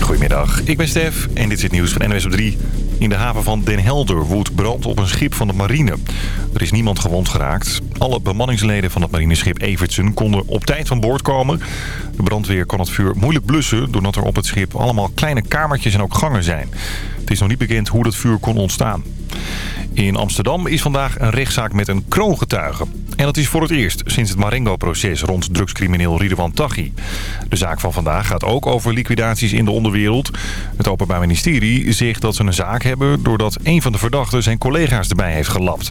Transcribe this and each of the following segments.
Goedemiddag, ik ben Stef en dit is het nieuws van NWS op 3. In de haven van Den Helder woedt brand op een schip van de marine. Er is niemand gewond geraakt. Alle bemanningsleden van het marineschip Evertsen konden op tijd van boord komen. De brandweer kan het vuur moeilijk blussen... doordat er op het schip allemaal kleine kamertjes en ook gangen zijn. Het is nog niet bekend hoe dat vuur kon ontstaan. In Amsterdam is vandaag een rechtszaak met een kroongetuige. En dat is voor het eerst sinds het Marengo-proces rond drugscrimineel Ridwan Taghi. De zaak van vandaag gaat ook over liquidaties in de onderwereld. Het Openbaar Ministerie zegt dat ze een zaak hebben... doordat een van de verdachten zijn collega's erbij heeft gelapt.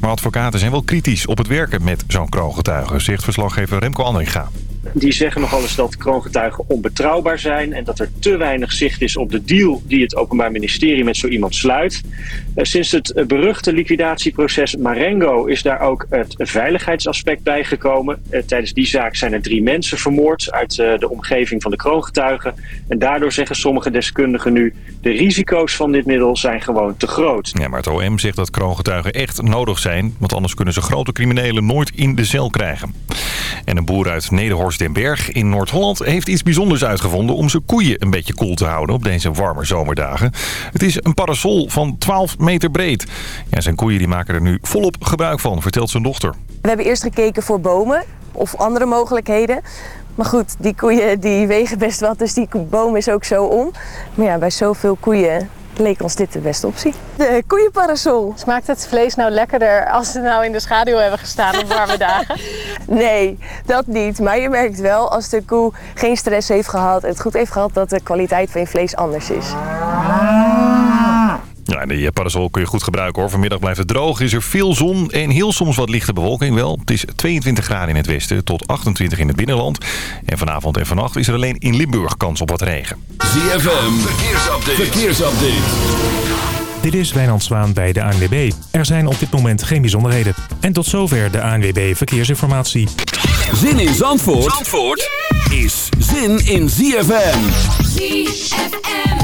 Maar advocaten zijn wel kritisch op het werken met zo'n kroongetuige... zegt verslaggever Remco Andringa. Die zeggen nogal eens dat kroongetuigen onbetrouwbaar zijn... en dat er te weinig zicht is op de deal die het Openbaar Ministerie met zo iemand sluit. Eh, sinds het beruchte liquidatieproces Marengo is daar ook het veiligheidsaspect bijgekomen. Eh, tijdens die zaak zijn er drie mensen vermoord uit eh, de omgeving van de kroongetuigen. En daardoor zeggen sommige deskundigen nu... de risico's van dit middel zijn gewoon te groot. Ja, maar het OM zegt dat kroongetuigen echt nodig zijn... want anders kunnen ze grote criminelen nooit in de cel krijgen. En een boer uit Nederhorst den Berg in Noord-Holland heeft iets bijzonders uitgevonden... om zijn koeien een beetje koel te houden op deze warme zomerdagen. Het is een parasol van 12 meter breed. Ja, zijn koeien die maken er nu volop gebruik van, vertelt zijn dochter. We hebben eerst gekeken voor bomen of andere mogelijkheden. Maar goed, die koeien die wegen best wat, dus die boom is ook zo om. Maar ja, bij zoveel koeien leek ons dit de beste optie. De koeienparasol. Smaakt het vlees nou lekkerder als ze nou in de schaduw hebben gestaan op warme dagen? Nee, dat niet. Maar je merkt wel als de koe geen stress heeft gehad en het goed heeft gehad dat de kwaliteit van je vlees anders is. Ja, de parasol kun je goed gebruiken hoor. Vanmiddag blijft het droog, is er veel zon en heel soms wat lichte bewolking wel. Het is 22 graden in het westen tot 28 in het binnenland. En vanavond en vannacht is er alleen in Limburg kans op wat regen. ZFM, verkeersupdate. verkeersupdate. Dit is Wijnand Zwaan bij de ANWB. Er zijn op dit moment geen bijzonderheden. En tot zover de ANWB Verkeersinformatie. Zin in Zandvoort, Zandvoort is zin in ZFM. ZFM.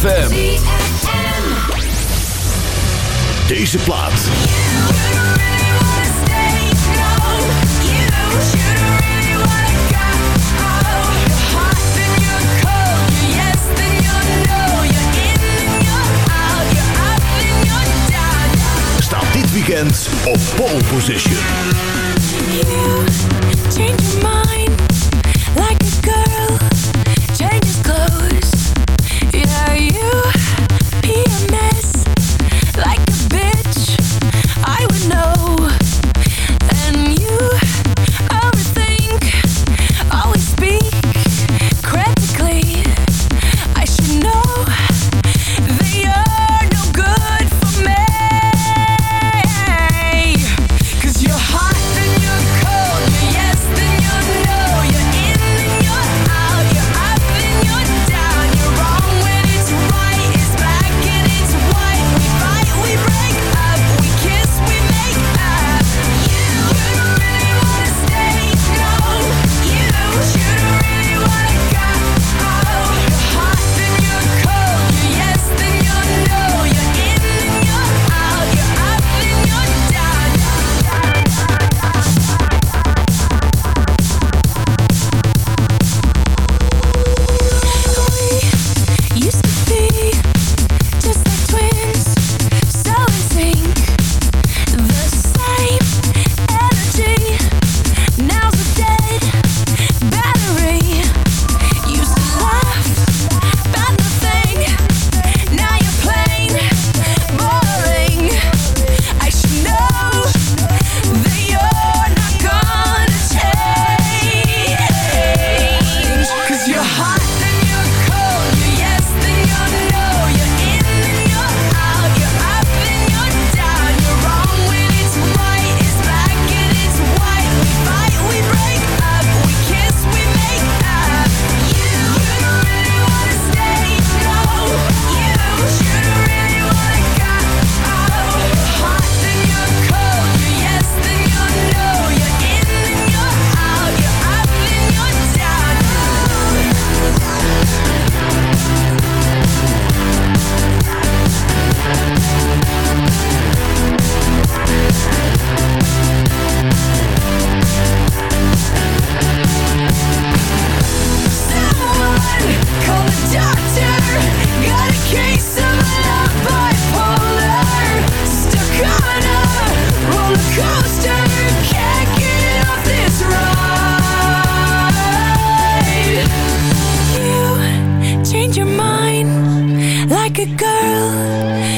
ZFM. Deze plaats staat dit weekend op pole position. like a girl.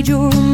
Read your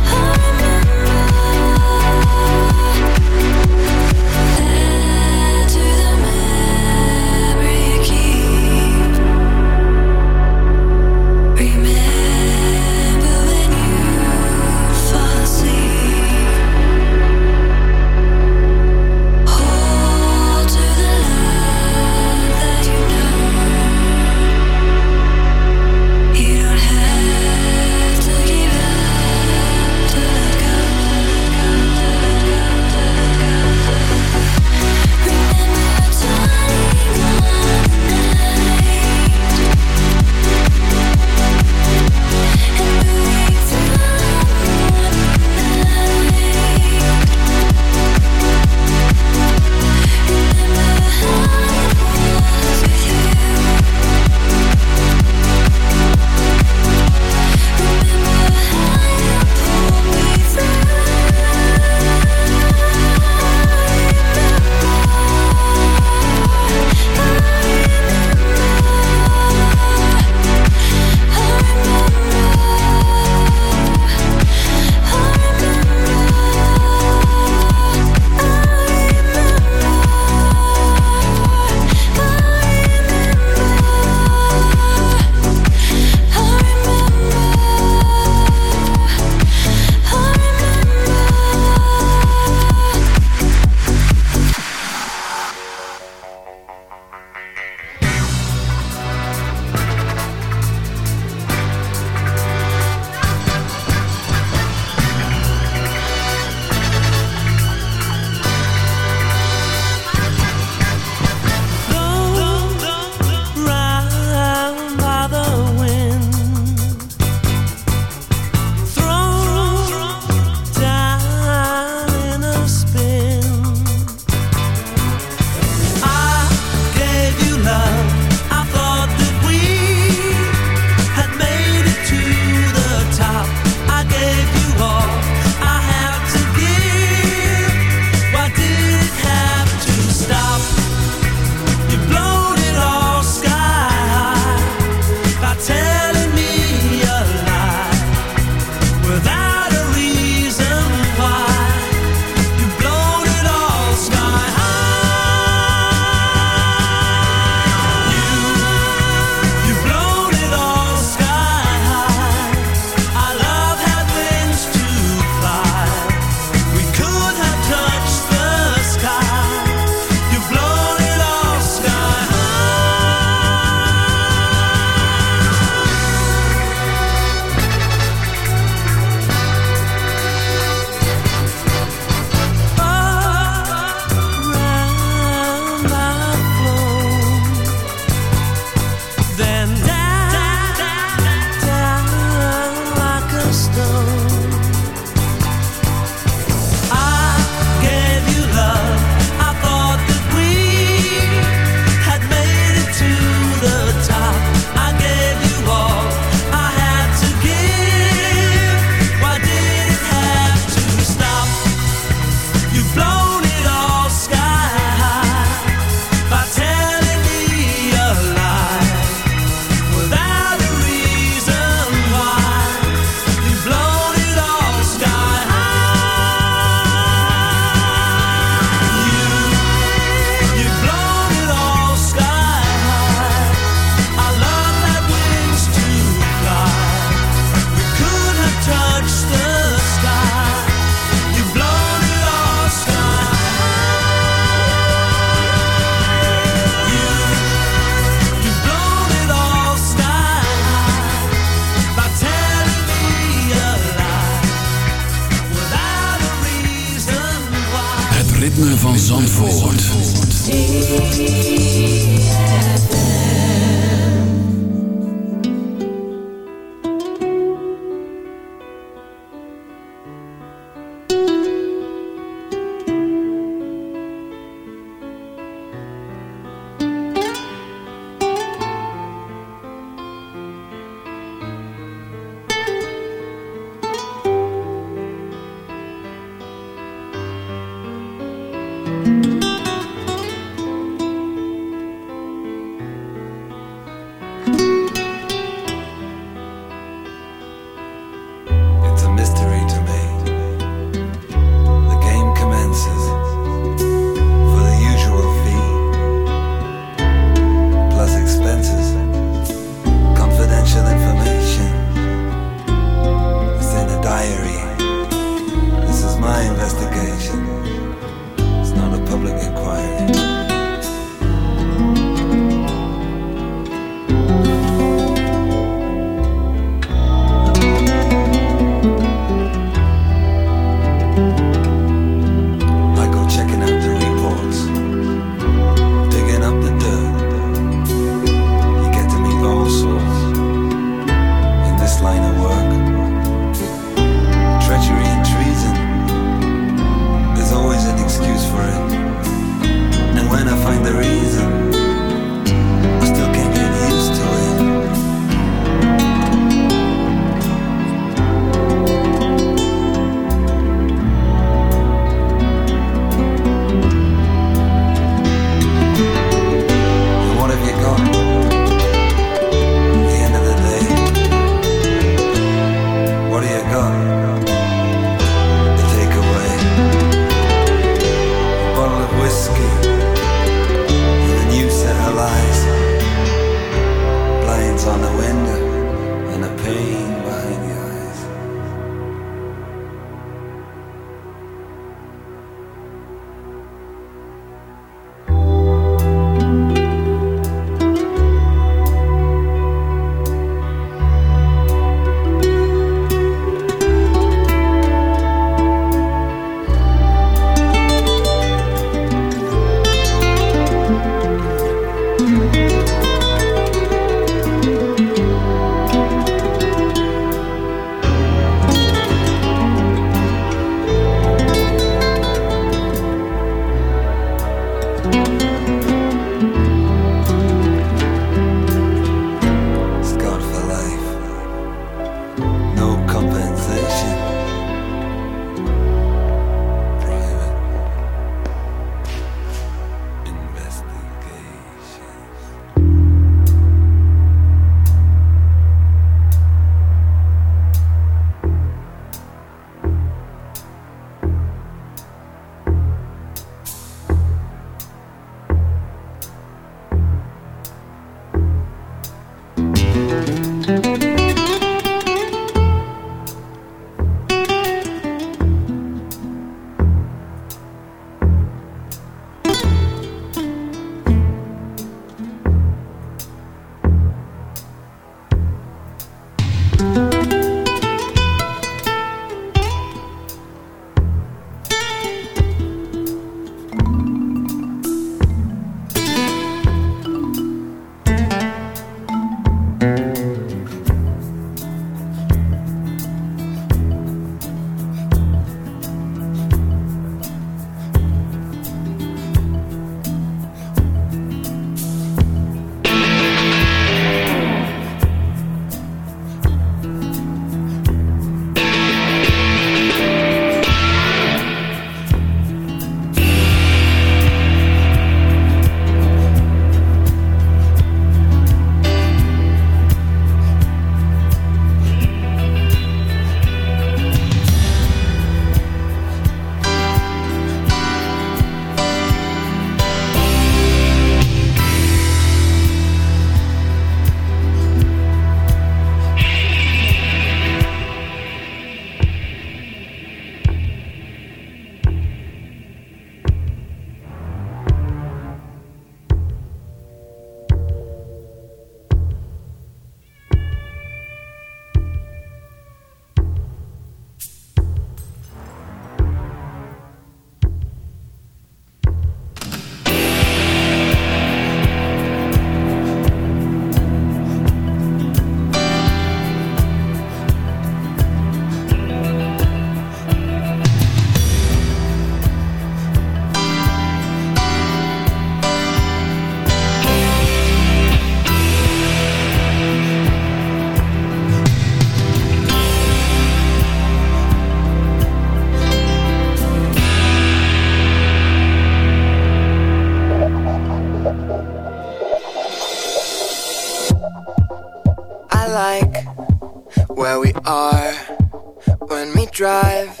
drive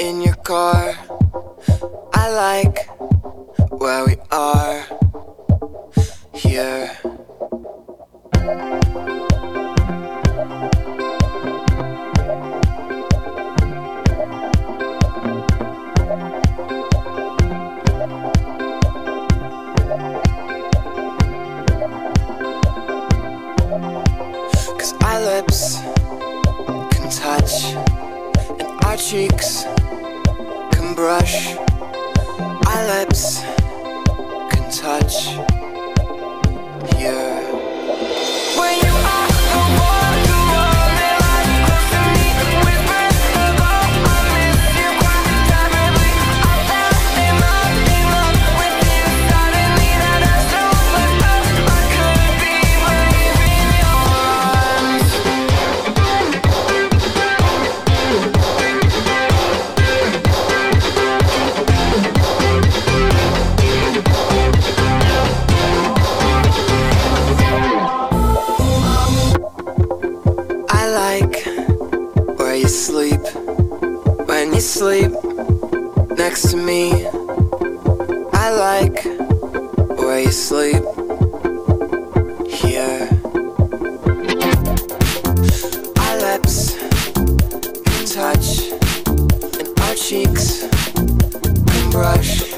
in your car. I like and our cheeks can brush.